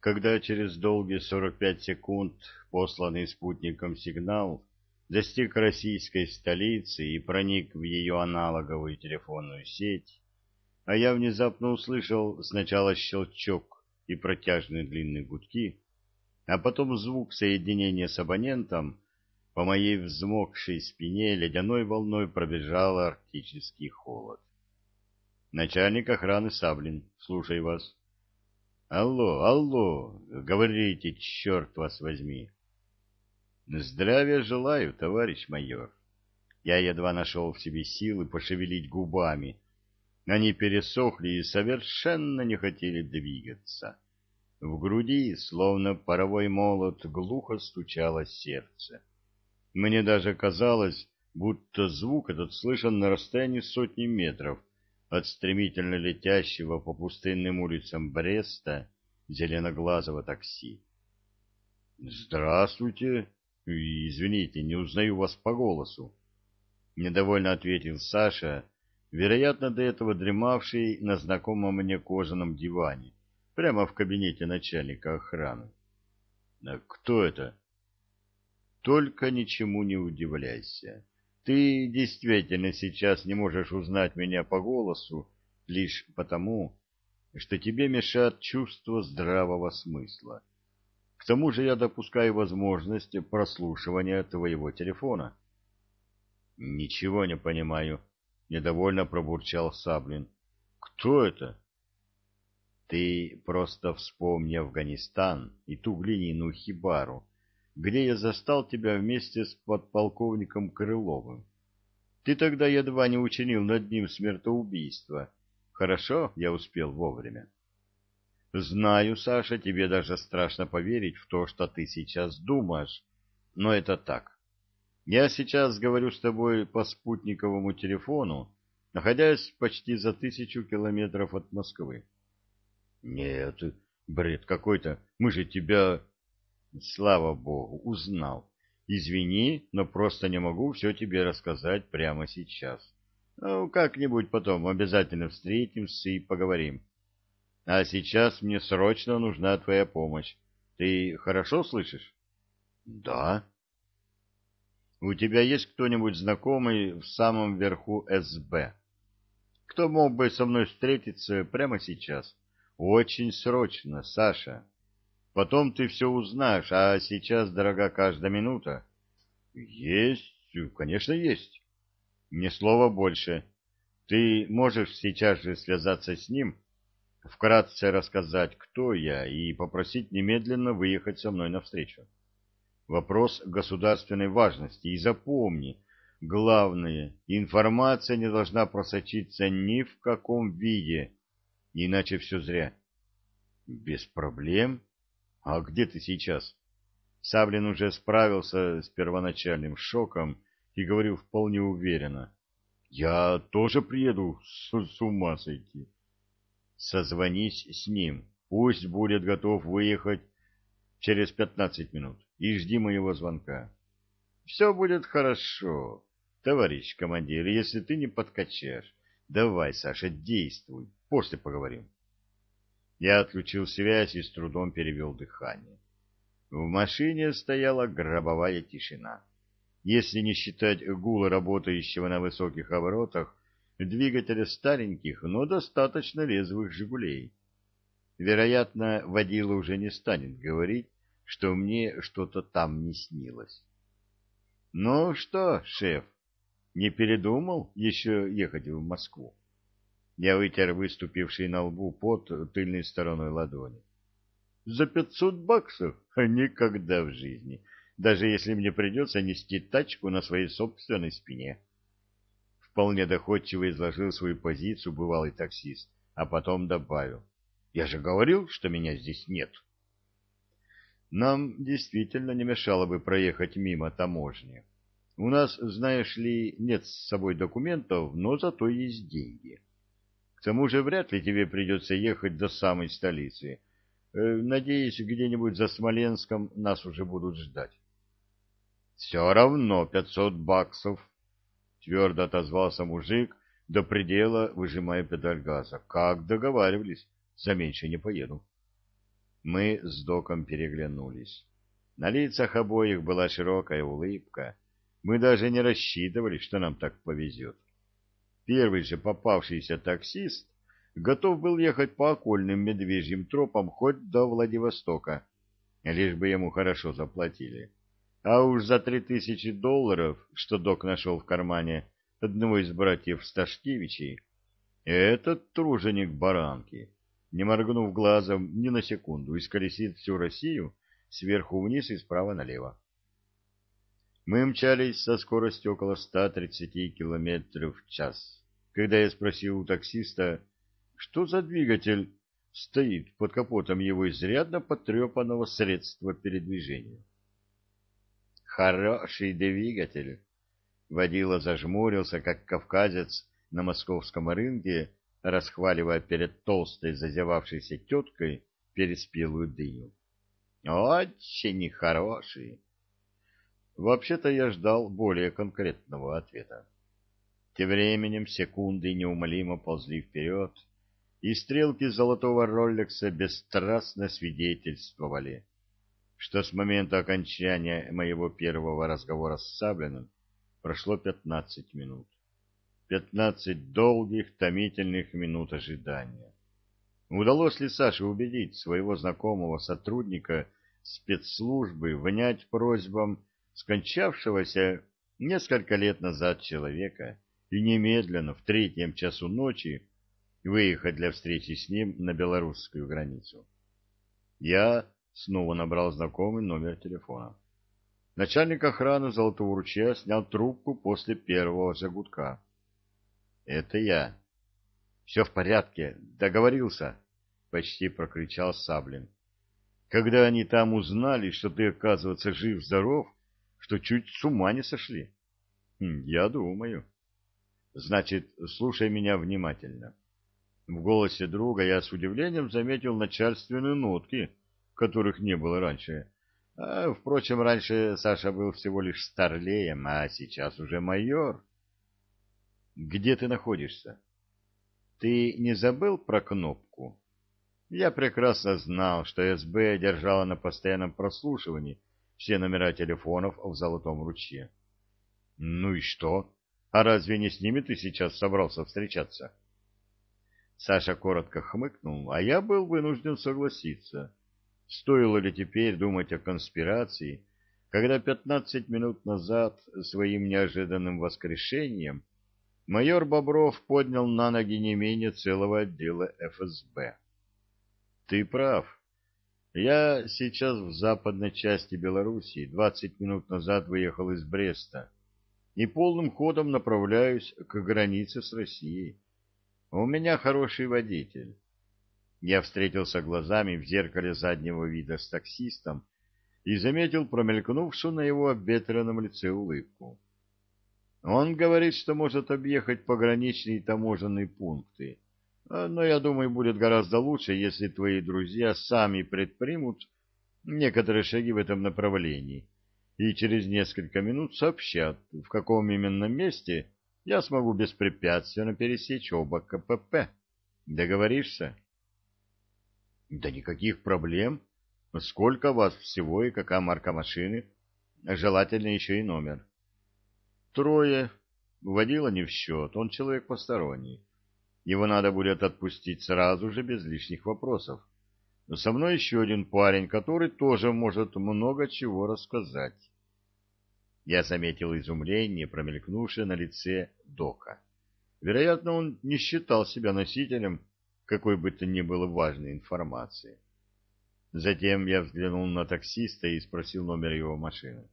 Когда через долгие 45 секунд посланный спутником сигнал достиг российской столицы и проник в ее аналоговую телефонную сеть, а я внезапно услышал сначала щелчок и протяжные длинные гудки, а потом звук соединения с абонентом, по моей взмокшей спине ледяной волной пробежал арктический холод. Начальник охраны Саблин, слушай вас. Алло, алло, говорите, черт вас возьми. Здравия желаю, товарищ майор. Я едва нашел в себе силы пошевелить губами. Они пересохли и совершенно не хотели двигаться. В груди, словно паровой молот, глухо стучало сердце. Мне даже казалось, будто звук этот слышен на расстоянии сотни метров от стремительно летящего по пустынным улицам Бреста зеленоглазого такси. «Здравствуйте!» «Извините, не узнаю вас по голосу», — недовольно ответил Саша, вероятно, до этого дремавший на знакомом мне кожаном диване, прямо в кабинете начальника охраны. «Кто это?» «Только ничему не удивляйся. Ты действительно сейчас не можешь узнать меня по голосу лишь потому, что тебе мешает чувство здравого смысла. К тому же я допускаю возможность прослушивания твоего телефона. — Ничего не понимаю, — недовольно пробурчал Саблин. — Кто это? — Ты просто вспомни Афганистан и ту глиняную хибару, где я застал тебя вместе с подполковником Крыловым. Ты тогда едва не учинил над ним смертоубийство. Хорошо, я успел вовремя. Знаю, Саша, тебе даже страшно поверить в то, что ты сейчас думаешь, но это так. Я сейчас говорю с тобой по спутниковому телефону, находясь почти за тысячу километров от Москвы. Нет, бред какой-то. Мы же тебя, слава богу, узнал. Извини, но просто не могу все тебе рассказать прямо сейчас. Ну, как-нибудь потом обязательно встретимся и поговорим. А сейчас мне срочно нужна твоя помощь. Ты хорошо слышишь? Да. У тебя есть кто-нибудь знакомый в самом верху СБ? Кто мог бы со мной встретиться прямо сейчас? Очень срочно, Саша. Потом ты все узнаешь, а сейчас дорога каждая минута. Есть, конечно, есть. Ни слова больше. Ты можешь сейчас же связаться с ним вкратце рассказать, кто я, и попросить немедленно выехать со мной навстречу. Вопрос государственной важности. И запомни, главное, информация не должна просочиться ни в каком виде, иначе все зря. Без проблем? А где ты сейчас? Саблин уже справился с первоначальным шоком и говорил вполне уверенно. Я тоже приеду с, с ума сойти созвонись с ним. Пусть будет готов выехать через пятнадцать минут и жди моего звонка. Все будет хорошо, товарищ командир, если ты не подкачаешь. Давай, Саша, действуй, после поговорим. Я отключил связь и с трудом перевел дыхание. В машине стояла гробовая тишина. Если не считать гула, работающего на высоких оборотах, двигателя стареньких, но достаточно резвых «Жигулей». Вероятно, водила уже не станет говорить, что мне что-то там не снилось. «Ну что, шеф, не передумал еще ехать в Москву?» Я вытер выступивший на лбу пот тыльной стороной ладони. «За пятьсот баксов? Никогда в жизни, даже если мне придется нести тачку на своей собственной спине» вполне доходчиво изложил свою позицию бывалый таксист, а потом добавил. «Я же говорил, что меня здесь нет». Нам действительно не мешало бы проехать мимо таможни. У нас, знаешь ли, нет с собой документов, но зато есть деньги. К тому же вряд ли тебе придется ехать до самой столицы. Э, надеюсь, где-нибудь за Смоленском нас уже будут ждать. Все равно пятьсот баксов, Твердо отозвался мужик, до предела выжимая педаль газа. Как договаривались, за меньше не поеду. Мы с доком переглянулись. На лицах обоих была широкая улыбка. Мы даже не рассчитывали, что нам так повезет. Первый же попавшийся таксист готов был ехать по окольным медвежьим тропам хоть до Владивостока, лишь бы ему хорошо заплатили. А уж за три тысячи долларов, что док нашел в кармане одного из братьев Сташкевичей, этот труженик баранки, не моргнув глазом ни на секунду, исколесит всю Россию сверху вниз и справа налево. Мы мчались со скоростью около 130 километров в час. Когда я спросил у таксиста, что за двигатель стоит под капотом его изрядно потрепанного средства передвижения. «Хороший двигатель!» Водила зажмурился, как кавказец на московском рынке, расхваливая перед толстой зазевавшейся теткой переспелую дыню. Очень хороший. Вообще-то я ждал более конкретного ответа. Тем временем секунды неумолимо ползли вперед, и стрелки золотого Роллекса бесстрастно свидетельствовали, что с момента окончания моего первого разговора с Саблиным прошло пятнадцать минут. Пятнадцать долгих, томительных минут ожидания. Удалось ли Саше убедить своего знакомого сотрудника спецслужбы внять просьбам скончавшегося несколько лет назад человека и немедленно в третьем часу ночи выехать для встречи с ним на белорусскую границу. Я снова набрал знакомый номер телефона. Начальник охраны Золотого ручья снял трубку после первого загудка. — Это я. — Все в порядке, договорился, — почти прокричал Саблин когда они там узнали, что ты, оказывается, жив-здоров, что чуть с ума не сошли? Хм, я думаю. Значит, слушай меня внимательно. В голосе друга я с удивлением заметил начальственные нотки, которых не было раньше. А, впрочем, раньше Саша был всего лишь старлеем, а сейчас уже майор. Где ты находишься? Ты не забыл про кнопку? Я прекрасно знал, что СБ держала на постоянном прослушивании все номера телефонов в Золотом ручье. Ну и что? А разве не с ними ты сейчас собрался встречаться? Саша коротко хмыкнул, а я был вынужден согласиться. Стоило ли теперь думать о конспирации, когда пятнадцать минут назад своим неожиданным воскрешением майор Бобров поднял на ноги не менее целого отдела ФСБ? Ты прав. Я сейчас в западной части Белоруссии, двадцать минут назад выехал из Бреста и полным ходом направляюсь к границе с Россией. У меня хороший водитель. Я встретился глазами в зеркале заднего вида с таксистом и заметил промелькнувшую на его обветренном лице улыбку. Он говорит, что может объехать пограничные таможенные пункты но я думаю, будет гораздо лучше, если твои друзья сами предпримут некоторые шаги в этом направлении и через несколько минут сообщат, в каком именно месте я смогу беспрепятственно пересечь оба КПП. Договоришься? Да никаких проблем. Сколько вас всего и какая марка машины? Желательно еще и номер. Трое. Водила не в счет, он человек посторонний. Его надо будет отпустить сразу же, без лишних вопросов. Но со мной еще один парень, который тоже может много чего рассказать. Я заметил изумление, промелькнувшее на лице Дока. Вероятно, он не считал себя носителем какой бы то ни было важной информации. Затем я взглянул на таксиста и спросил номер его машины.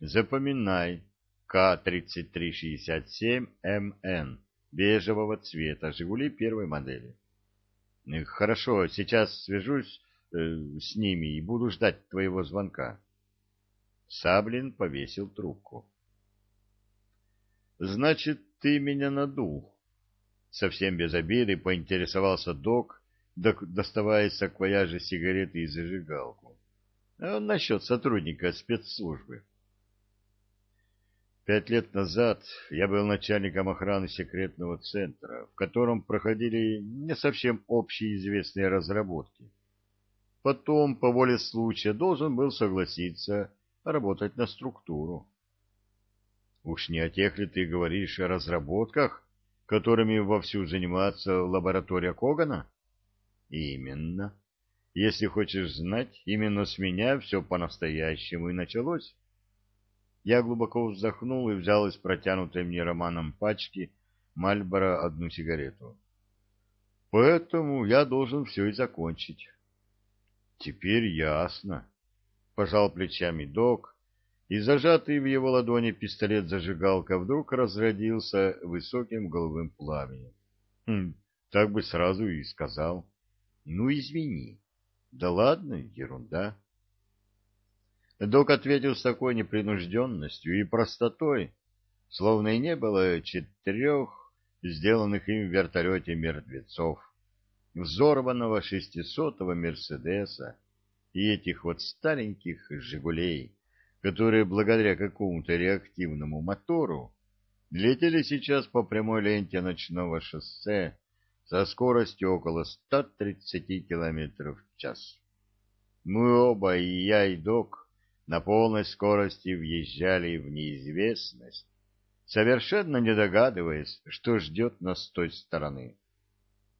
«Запоминай, К-3367МН бежевого цвета, «Жигули» первой модели. Э, хорошо, сейчас свяжусь э, с ними и буду ждать твоего звонка. Саблин повесил трубку. Значит, ты меня надул? Совсем без обиды поинтересовался док, доставая из саквояжа сигареты и зажигалку. А насчет сотрудника спецслужбы. Пять лет назад я был начальником охраны секретного центра, в котором проходили не совсем общеизвестные разработки. потом, по воле случая, должен был согласиться работать на структуру. Уж не о тех ли ты говоришь о разработках, которыми вовсю занимается лаборатория Когана? Именно. Если хочешь знать, именно с меня все по-настоящему и началось. Я глубоко вздохнул и взял из протянутой мне романом пачки Мальбора одну сигарету. Поэтому я должен все и закончить. Теперь ясно. Пожал плечами док, и зажатый в его ладони пистолет-зажигалка вдруг разродился высоким голубым пламенем. Хм, так бы сразу и сказал. Ну, извини. Да ладно, ерунда. Док ответил с такой непринужденностью и простотой, словно и не было четырех сделанных им в вертолете мертвецов, взорванного шестисотого Мерседеса и этих вот стареньких «Жигулей», которые благодаря какому-то реактивному мотору летели сейчас по прямой ленте ночного шоссе со скоростью около 130 км в час. Мы оба, и я, и док, на полной скорости въезжали в неизвестность, совершенно не догадываясь, что ждет нас с той стороны.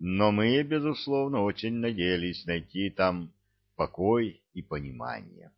Но мы, безусловно, очень надеялись найти там покой и понимание.